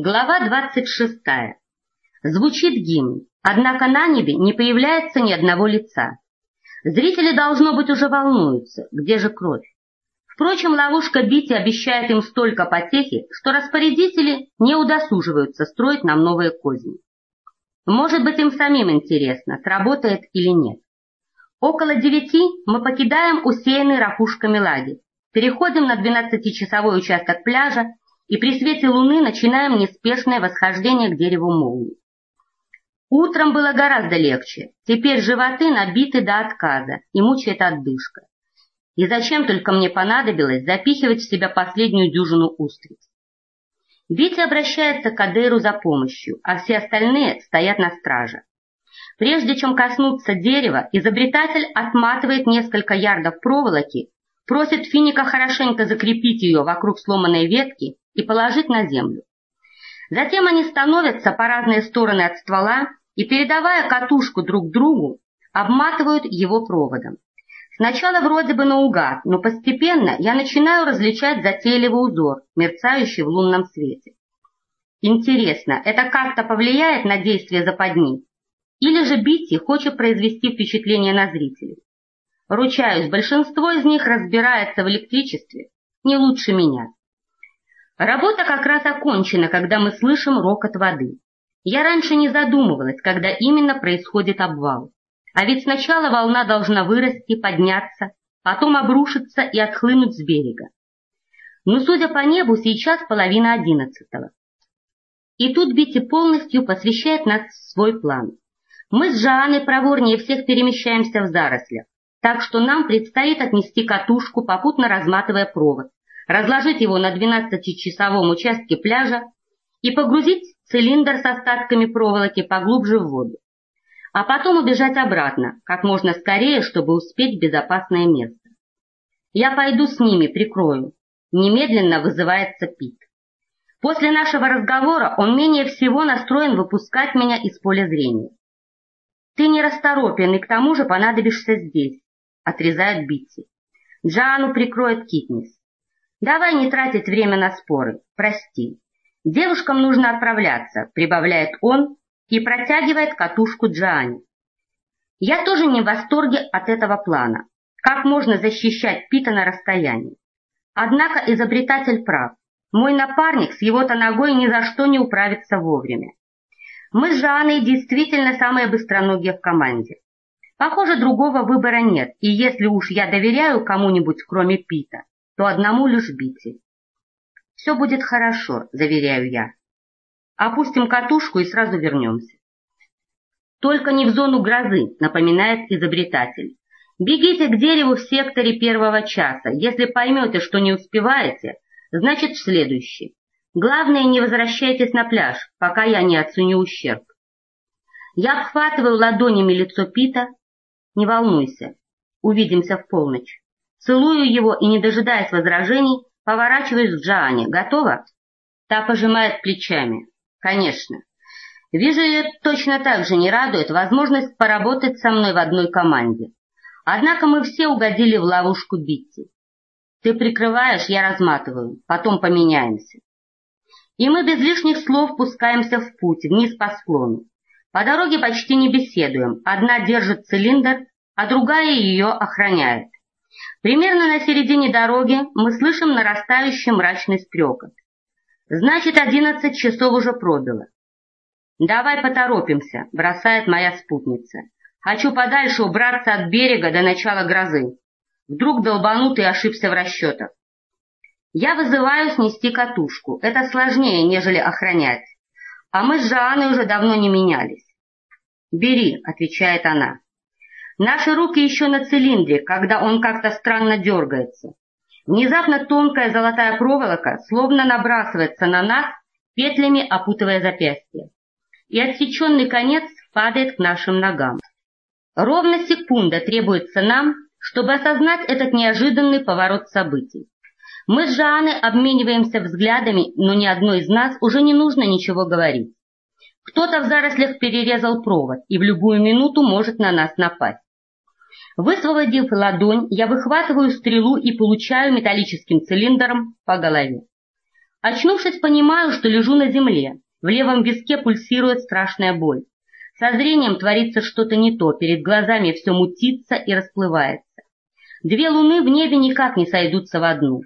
Глава 26. Звучит гимн, однако на небе не появляется ни одного лица. Зрители, должно быть, уже волнуются, где же кровь. Впрочем, ловушка Бити обещает им столько потехи, что распорядители не удосуживаются строить нам новые козни. Может быть, им самим интересно, сработает или нет. Около девяти мы покидаем усеянный ракушками лагерь, переходим на двенадцатичасовой участок пляжа и при свете луны начинаем неспешное восхождение к дереву молнии. Утром было гораздо легче, теперь животы набиты до отказа и мучает отдышка. И зачем только мне понадобилось запихивать в себя последнюю дюжину устриц? Витя обращается к Адейру за помощью, а все остальные стоят на страже. Прежде чем коснуться дерева, изобретатель отматывает несколько ярдов проволоки, просит финика хорошенько закрепить ее вокруг сломанной ветки и положить на землю. Затем они становятся по разные стороны от ствола и, передавая катушку друг другу, обматывают его проводом. Сначала вроде бы наугад, но постепенно я начинаю различать затейливый узор, мерцающий в лунном свете. Интересно, это как-то повлияет на действие западни? Или же Битти хочет произвести впечатление на зрителей? Ручаюсь, большинство из них разбирается в электричестве не лучше меня. Работа как раз окончена, когда мы слышим рокот воды. Я раньше не задумывалась, когда именно происходит обвал. А ведь сначала волна должна вырасти, подняться, потом обрушиться и отхлынуть с берега. Но, судя по небу, сейчас половина одиннадцатого. И тут Бити полностью посвящает нас в свой план. Мы с Жааной проворнее всех перемещаемся в зарослях, так что нам предстоит отнести катушку, попутно разматывая провод, разложить его на 12-часовом участке пляжа и погрузить цилиндр с остатками проволоки поглубже в воду. А потом убежать обратно, как можно скорее, чтобы успеть в безопасное место. Я пойду с ними, прикрою. Немедленно вызывается Пит. После нашего разговора он менее всего настроен выпускать меня из поля зрения. «Ты не расторопен и к тому же понадобишься здесь», — отрезает Битти. Джану прикроет Китнис. Давай не тратить время на споры. Прости. Девушкам нужно отправляться, прибавляет он и протягивает катушку Джоанне. Я тоже не в восторге от этого плана. Как можно защищать Пита на расстоянии? Однако изобретатель прав. Мой напарник с его-то ногой ни за что не управится вовремя. Мы с Жанной действительно самые быстроногие в команде. Похоже, другого выбора нет, и если уж я доверяю кому-нибудь, кроме Пита, то одному лишь Бити. «Все будет хорошо», — заверяю я. «Опустим катушку и сразу вернемся». «Только не в зону грозы», — напоминает изобретатель. «Бегите к дереву в секторе первого часа. Если поймете, что не успеваете, значит в следующий. Главное, не возвращайтесь на пляж, пока я не оценю ущерб». Я обхватываю ладонями лицо Пита. «Не волнуйся, увидимся в полночь». Целую его и, не дожидаясь возражений, поворачиваюсь к Джоанне. Готова? Та пожимает плечами. Конечно. Вижу, ее точно так же не радует возможность поработать со мной в одной команде. Однако мы все угодили в ловушку Битти. Ты прикрываешь, я разматываю, потом поменяемся. И мы без лишних слов пускаемся в путь, вниз по склону. По дороге почти не беседуем, одна держит цилиндр, а другая ее охраняет. Примерно на середине дороги мы слышим нарастающий мрачный стрекот. Значит, одиннадцать часов уже пробило. «Давай поторопимся», — бросает моя спутница. «Хочу подальше убраться от берега до начала грозы. Вдруг долбанутый ошибся в расчетах. Я вызываю снести катушку. Это сложнее, нежели охранять. А мы с Жанной уже давно не менялись. «Бери», — отвечает она. Наши руки еще на цилиндре, когда он как-то странно дергается. Внезапно тонкая золотая проволока словно набрасывается на нас, петлями опутывая запястье. И отсеченный конец падает к нашим ногам. Ровно секунда требуется нам, чтобы осознать этот неожиданный поворот событий. Мы с Жанной обмениваемся взглядами, но ни одной из нас уже не нужно ничего говорить. Кто-то в зарослях перерезал провод и в любую минуту может на нас напасть. Высвободив ладонь, я выхватываю стрелу и получаю металлическим цилиндром по голове. Очнувшись, понимаю, что лежу на земле. В левом виске пульсирует страшная боль. Со зрением творится что-то не то, перед глазами все мутится и расплывается. Две луны в небе никак не сойдутся в одну.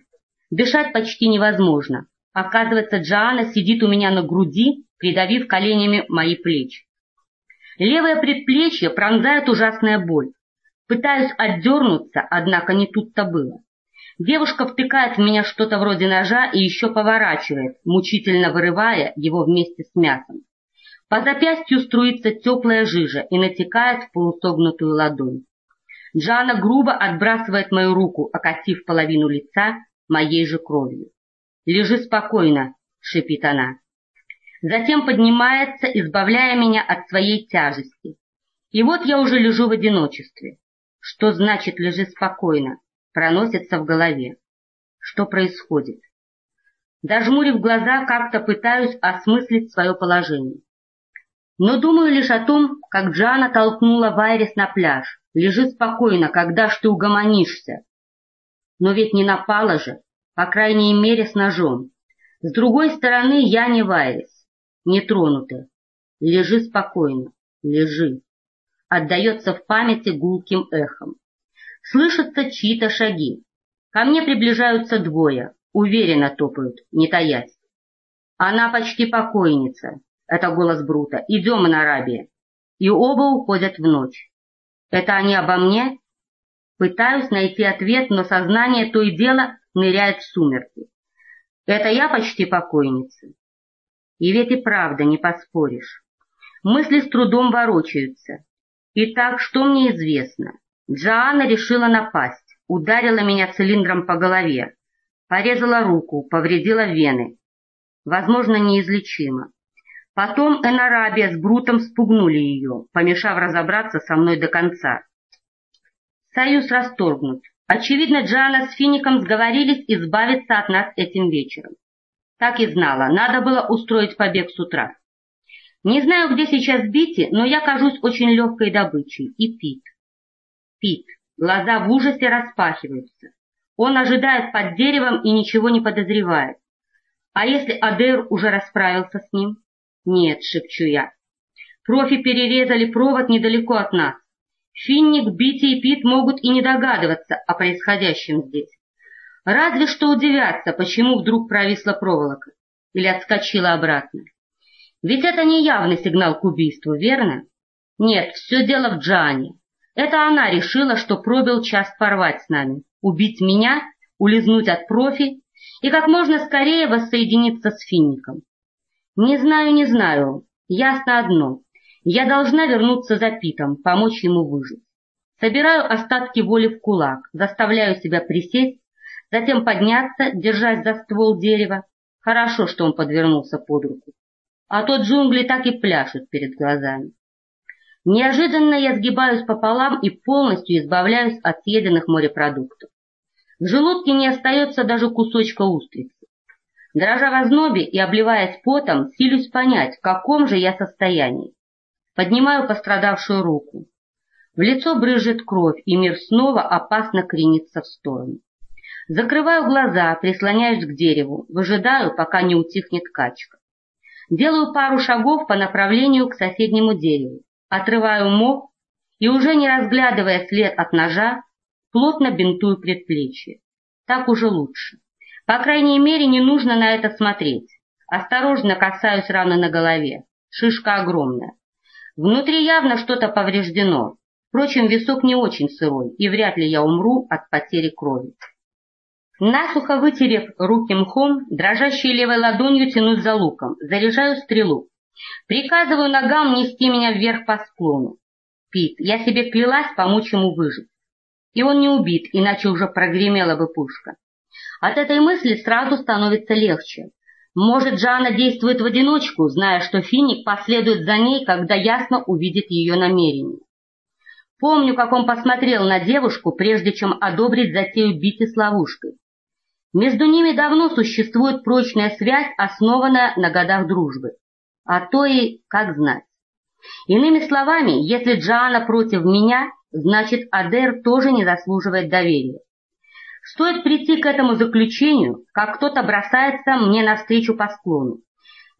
Дышать почти невозможно. Оказывается, Джоанна сидит у меня на груди, придавив коленями мои плечи. Левое предплечье пронзает ужасная боль. Пытаюсь отдернуться, однако не тут-то было. Девушка втыкает в меня что-то вроде ножа и еще поворачивает, мучительно вырывая его вместе с мясом. По запястью струится теплая жижа и натекает в полусогнутую ладонь. Джана грубо отбрасывает мою руку, окатив половину лица моей же кровью. «Лежи спокойно», — шипит она. Затем поднимается, избавляя меня от своей тяжести. И вот я уже лежу в одиночестве. Что значит «лежи спокойно»? проносится в голове. Что происходит? Дожмурив глаза, как-то пытаюсь осмыслить свое положение. Но думаю лишь о том, как Джана толкнула Вайрис на пляж. Лежи спокойно, когда ж ты угомонишься. Но ведь не напала же, по крайней мере с ножом. С другой стороны, я не Вайрис, не тронутая. Лежи спокойно, лежи. Отдается в памяти гулким эхом. Слышатся чьи-то шаги. Ко мне приближаются двое, уверенно топают, не таясь. Она почти покойница, это голос Брута. Идем, Анарабия. И оба уходят в ночь. Это они обо мне? Пытаюсь найти ответ, но сознание то и дело ныряет в сумерки. Это я почти покойница. И ведь и правда не поспоришь. Мысли с трудом ворочаются. Итак, что мне известно? Джоанна решила напасть, ударила меня цилиндром по голове, порезала руку, повредила вены. Возможно, неизлечимо. Потом Энарабия с Брутом спугнули ее, помешав разобраться со мной до конца. Союз расторгнут. Очевидно, Джоанна с Фиником сговорились избавиться от нас этим вечером. Так и знала, надо было устроить побег с утра. Не знаю, где сейчас Бити, но я кажусь очень легкой добычей. И Пит спит, глаза в ужасе распахиваются. Он ожидает под деревом и ничего не подозревает. А если Адер уже расправился с ним? Нет, шепчу я. Профи перерезали провод недалеко от нас. Финник, Бити и Пит могут и не догадываться о происходящем здесь. Разве что удивятся, почему вдруг провисла проволока или отскочила обратно. Ведь это не явный сигнал к убийству, верно? Нет, все дело в Джане. Это она решила, что пробил час порвать с нами, убить меня, улизнуть от профи и как можно скорее воссоединиться с Финником. Не знаю, не знаю, ясно одно. Я должна вернуться за Питом, помочь ему выжить. Собираю остатки воли в кулак, заставляю себя присесть, затем подняться, держась за ствол дерева. Хорошо, что он подвернулся под руку. А то джунгли так и пляшут перед глазами. Неожиданно я сгибаюсь пополам и полностью избавляюсь от съеденных морепродуктов. В желудке не остается даже кусочка устрицы. Дрожа в ознобе и обливаясь потом, силюсь понять, в каком же я состоянии. Поднимаю пострадавшую руку. В лицо брызжет кровь, и мир снова опасно кренится в сторону. Закрываю глаза, прислоняюсь к дереву, выжидаю, пока не утихнет качка. Делаю пару шагов по направлению к соседнему дереву отрываю мох и, уже не разглядывая след от ножа, плотно бинтую предплечье. Так уже лучше. По крайней мере, не нужно на это смотреть. Осторожно касаюсь раны на голове. Шишка огромная. Внутри явно что-то повреждено. Впрочем, висок не очень сырой, и вряд ли я умру от потери крови. Насухо вытерев руки мхом, дрожащей левой ладонью тянусь за луком, заряжаю стрелу. Приказываю ногам нести меня вверх по склону. Пит, я себе клялась помочь ему выжить. И он не убит, иначе уже прогремела бы пушка. От этой мысли сразу становится легче. Может, Жанна действует в одиночку, зная, что Финик последует за ней, когда ясно увидит ее намерение. Помню, как он посмотрел на девушку, прежде чем одобрить затею бити с ловушкой. Между ними давно существует прочная связь, основанная на годах дружбы а то и как знать. Иными словами, если Джоанна против меня, значит Адер тоже не заслуживает доверия. Стоит прийти к этому заключению, как кто-то бросается мне навстречу по склону.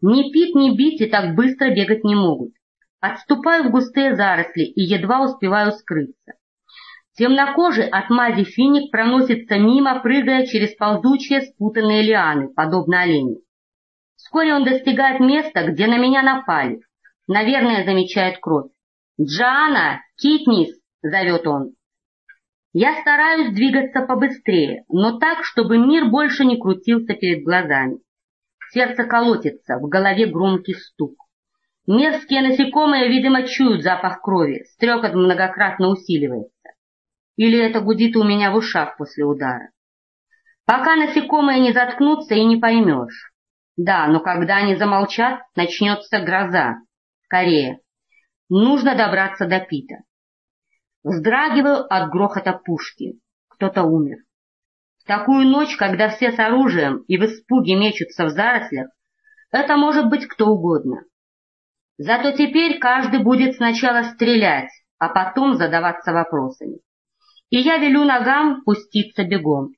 Ни Пит, ни Бити так быстро бегать не могут. Отступаю в густые заросли и едва успеваю скрыться. Темнокожий от мази финик проносится мимо, прыгая через ползучие спутанные лианы, подобно оленю. Вскоре он достигает места, где на меня напали. Наверное, замечает кровь. «Джана! Китнис!» — зовет он. Я стараюсь двигаться побыстрее, но так, чтобы мир больше не крутился перед глазами. Сердце колотится, в голове громкий стук. Мерзкие насекомые, видимо, чуют запах крови, стрекот многократно усиливается. Или это гудит у меня в ушах после удара. Пока насекомые не заткнутся и не поймешь. Да, но когда они замолчат, начнется гроза. Скорее. Нужно добраться до Пита. Вздрагиваю от грохота пушки. Кто-то умер. В такую ночь, когда все с оружием и в испуге мечутся в зарослях, это может быть кто угодно. Зато теперь каждый будет сначала стрелять, а потом задаваться вопросами. И я велю ногам пуститься бегом.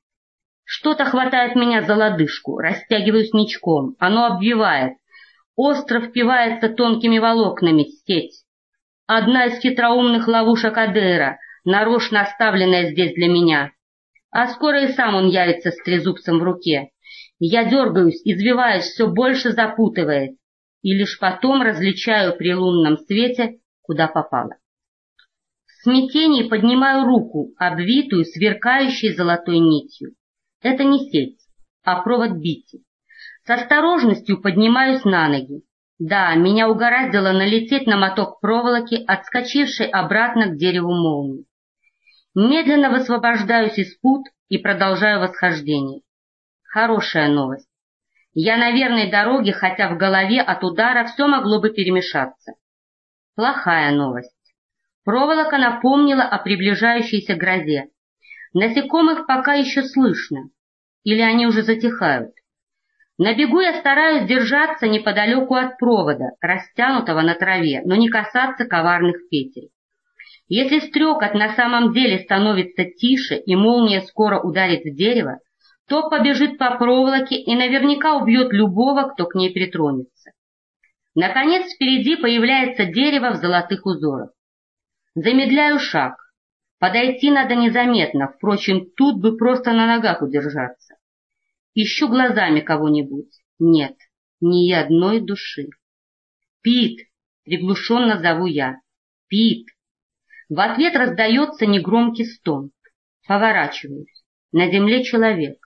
Что-то хватает меня за лодыжку, растягиваюсь ничком, оно обвивает, остро впивается тонкими волокнами сеть. Одна из хитроумных ловушек Адера, нарочно оставленная здесь для меня. А скоро и сам он явится с трезубцем в руке. Я дергаюсь, извиваюсь, все больше запутываясь, и лишь потом различаю при лунном свете, куда попало. В смятении поднимаю руку, обвитую сверкающей золотой нитью. Это не сеть, а провод бити. С осторожностью поднимаюсь на ноги. Да, меня угораздило налететь на моток проволоки, отскочивший обратно к дереву молнии. Медленно высвобождаюсь из пут и продолжаю восхождение. Хорошая новость. Я на верной дороге, хотя в голове от удара все могло бы перемешаться. Плохая новость. Проволока напомнила о приближающейся грозе. Насекомых пока еще слышно. Или они уже затихают. На бегу я стараюсь держаться неподалеку от провода, растянутого на траве, но не касаться коварных петель. Если стрекот на самом деле становится тише и молния скоро ударит в дерево, то побежит по проволоке и наверняка убьет любого, кто к ней притронется. Наконец впереди появляется дерево в золотых узорах. Замедляю шаг. Подойти надо незаметно, впрочем, тут бы просто на ногах удержаться. Ищу глазами кого-нибудь. Нет, ни одной души. Пит! Приглушенно зову я. Пит! В ответ раздается негромкий стон. Поворачиваюсь. На земле человек.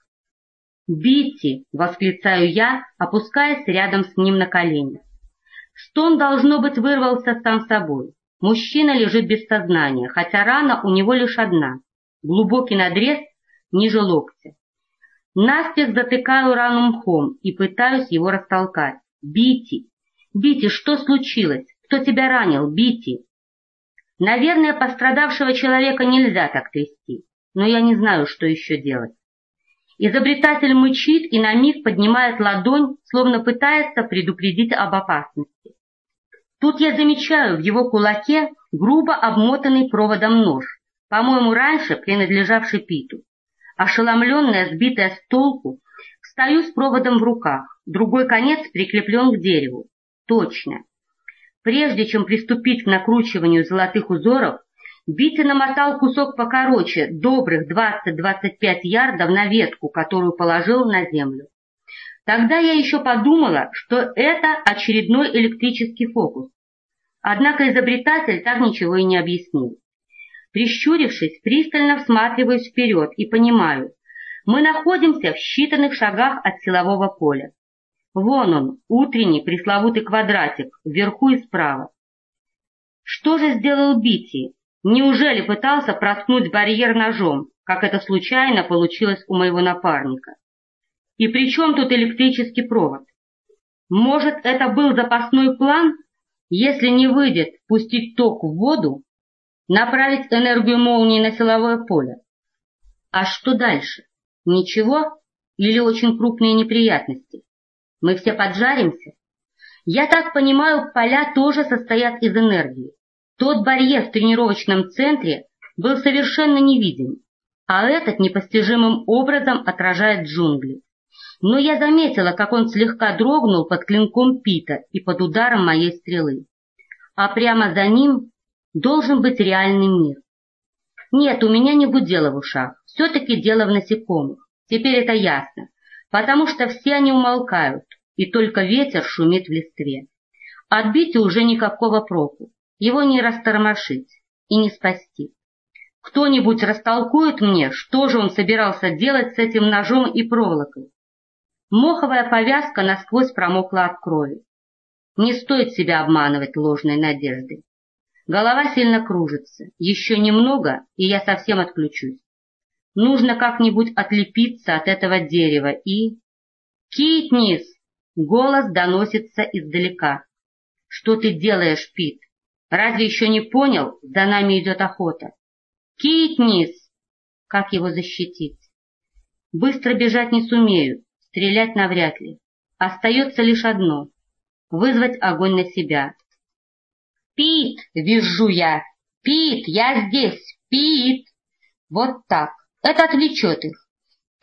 «Битти!» — восклицаю я, опускаясь рядом с ним на колени. Стон, должно быть, вырвался сам собой. Мужчина лежит без сознания, хотя рана у него лишь одна — глубокий надрез ниже локтя. Наспех затыкаю рану мхом и пытаюсь его растолкать. «Бити! Бити, что случилось? Кто тебя ранил? Бити!» Наверное, пострадавшего человека нельзя так трясти, но я не знаю, что еще делать. Изобретатель мычит и на миг поднимает ладонь, словно пытается предупредить об опасности. Тут я замечаю в его кулаке грубо обмотанный проводом нож, по-моему, раньше принадлежавший Питу. Ошеломленная, сбитая с толку, встаю с проводом в руках, другой конец прикреплен к дереву. Точно. Прежде чем приступить к накручиванию золотых узоров, Бити намотал кусок покороче, добрых 20-25 ярдов на ветку, которую положил на землю. Тогда я еще подумала, что это очередной электрический фокус. Однако изобретатель так ничего и не объяснил. Прищурившись, пристально всматриваюсь вперед и понимаю, мы находимся в считанных шагах от силового поля. Вон он, утренний пресловутый квадратик, вверху и справа. Что же сделал Бити? Неужели пытался проткнуть барьер ножом, как это случайно получилось у моего напарника? И при чем тут электрический провод? Может, это был запасной план? Если не выйдет пустить ток в воду, Направить энергию молнии на силовое поле. А что дальше? Ничего? Или очень крупные неприятности? Мы все поджаримся? Я так понимаю, поля тоже состоят из энергии. Тот барьер в тренировочном центре был совершенно невидим, а этот непостижимым образом отражает джунгли. Но я заметила, как он слегка дрогнул под клинком Пита и под ударом моей стрелы. А прямо за ним должен быть реальный мир. Нет, у меня не гудело в ушах, все-таки дело в насекомых. Теперь это ясно, потому что все они умолкают, и только ветер шумит в листве. От Бити уже никакого проку, его не растормошить и не спасти. Кто-нибудь растолкует мне, что же он собирался делать с этим ножом и проволокой? Моховая повязка насквозь промокла от крови. Не стоит себя обманывать ложной надеждой. Голова сильно кружится. Еще немного, и я совсем отключусь. Нужно как-нибудь отлепиться от этого дерева и... «Китнис!» — голос доносится издалека. «Что ты делаешь, Пит? Разве еще не понял? За нами идет охота». «Китнис!» Как его защитить? Быстро бежать не сумею, стрелять навряд ли. Остается лишь одно — вызвать огонь на себя. «Пит!» — визжу я. «Пит, я здесь! Пит!» Вот так. Это отвлечет их.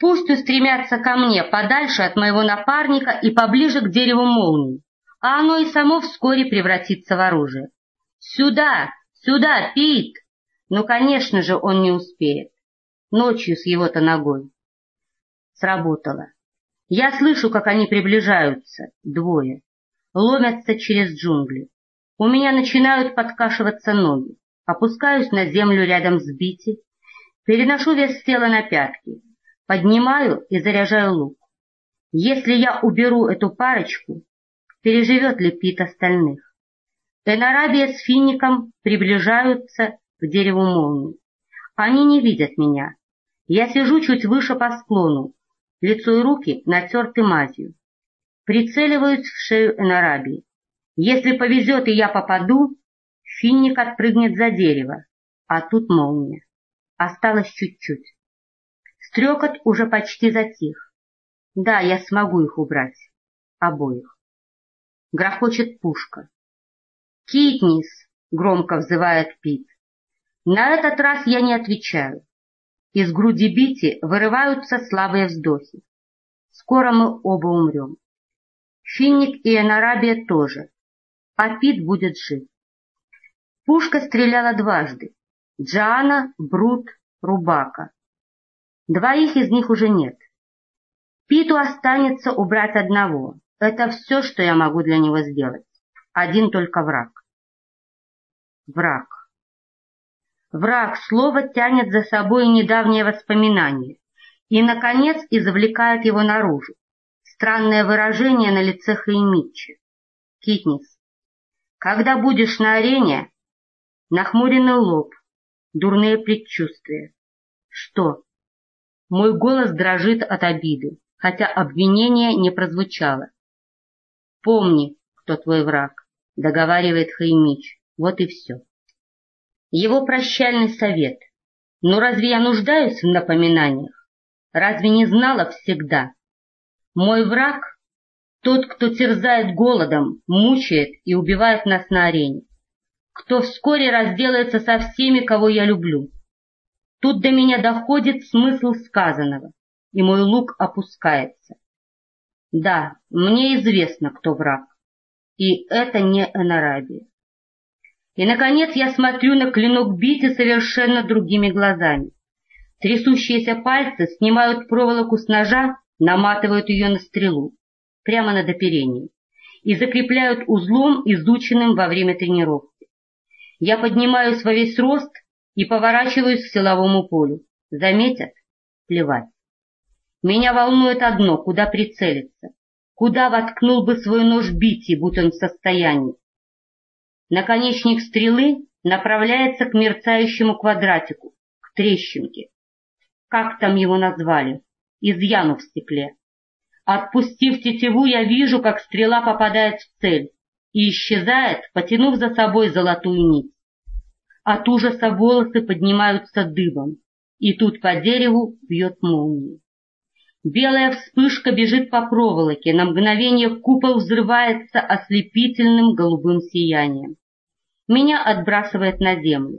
Пусть устремятся ко мне подальше от моего напарника и поближе к дереву молнии, а оно и само вскоре превратится в оружие. «Сюда! Сюда, Пит!» Ну, конечно же, он не успеет. Ночью с его-то ногой. Сработало. Я слышу, как они приближаются, двое. Ломятся через джунгли. У меня начинают подкашиваться ноги. Опускаюсь на землю рядом с Бити, переношу вес тела на пятки, поднимаю и заряжаю лук. Если я уберу эту парочку, переживет ли Пит остальных? Энарабия с Фиником приближаются к дереву молнии. Они не видят меня. Я сижу чуть выше по склону, лицо и руки натерты мазью. Прицеливаюсь в шею Энарабии. Если повезет и я попаду, финник отпрыгнет за дерево, а тут молния. Осталось чуть-чуть. Стрекот уже почти затих. Да, я смогу их убрать. Обоих. Грохочет пушка. «Китнис!» — громко взывает Пит. На этот раз я не отвечаю. Из груди Бити вырываются слабые вздохи. Скоро мы оба умрем. Финник и Энарабия тоже а Пит будет жив. Пушка стреляла дважды. Джоанна, Брут, Рубака. Двоих из них уже нет. Питу останется убрать одного. Это все, что я могу для него сделать. Один только враг. Враг. Враг слово тянет за собой недавнее воспоминание и, наконец, извлекает его наружу. Странное выражение на лице Хаймитча. Китнис. Когда будешь на арене, нахмуренный лоб, дурные предчувствия. Что? Мой голос дрожит от обиды, хотя обвинение не прозвучало. Помни, кто твой враг, договаривает Хаймич. Вот и все. Его прощальный совет. Но разве я нуждаюсь в напоминаниях? Разве не знала всегда? Мой враг тот, кто терзает голодом, мучает и убивает нас на арене. Кто вскоре разделается со всеми, кого я люблю. Тут до меня доходит смысл сказанного, и мой лук опускается. Да, мне известно, кто враг, и это не Энарабия. И, наконец, я смотрю на клинок Бити совершенно другими глазами. Трясущиеся пальцы снимают проволоку с ножа, наматывают ее на стрелу прямо над оперением и закрепляют узлом, изученным во время тренировки. Я поднимаюсь во весь рост и поворачиваюсь к силовому полю. Заметят? Плевать. Меня волнует одно, куда прицелиться. Куда воткнул бы свой нож Бити, будь он в состоянии. Наконечник стрелы направляется к мерцающему квадратику, к трещинке. Как там его назвали? Изъяну в стекле. Отпустив тетиву, я вижу, как стрела попадает в цель и исчезает, потянув за собой золотую нить. От ужаса волосы поднимаются дыбом, и тут по дереву бьет молния. Белая вспышка бежит по проволоке, на мгновение купол взрывается ослепительным голубым сиянием. Меня отбрасывает на землю.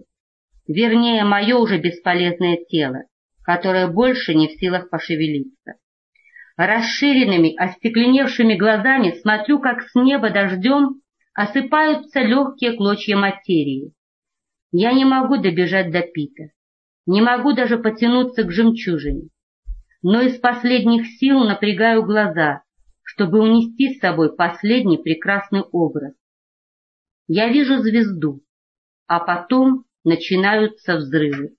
Вернее, мое уже бесполезное тело, которая больше не в силах пошевелиться. Расширенными, остекленевшими глазами смотрю, как с неба дождем осыпаются легкие клочья материи. Я не могу добежать до Пита, не могу даже потянуться к жемчужине, но из последних сил напрягаю глаза, чтобы унести с собой последний прекрасный образ. Я вижу звезду, а потом начинаются взрывы.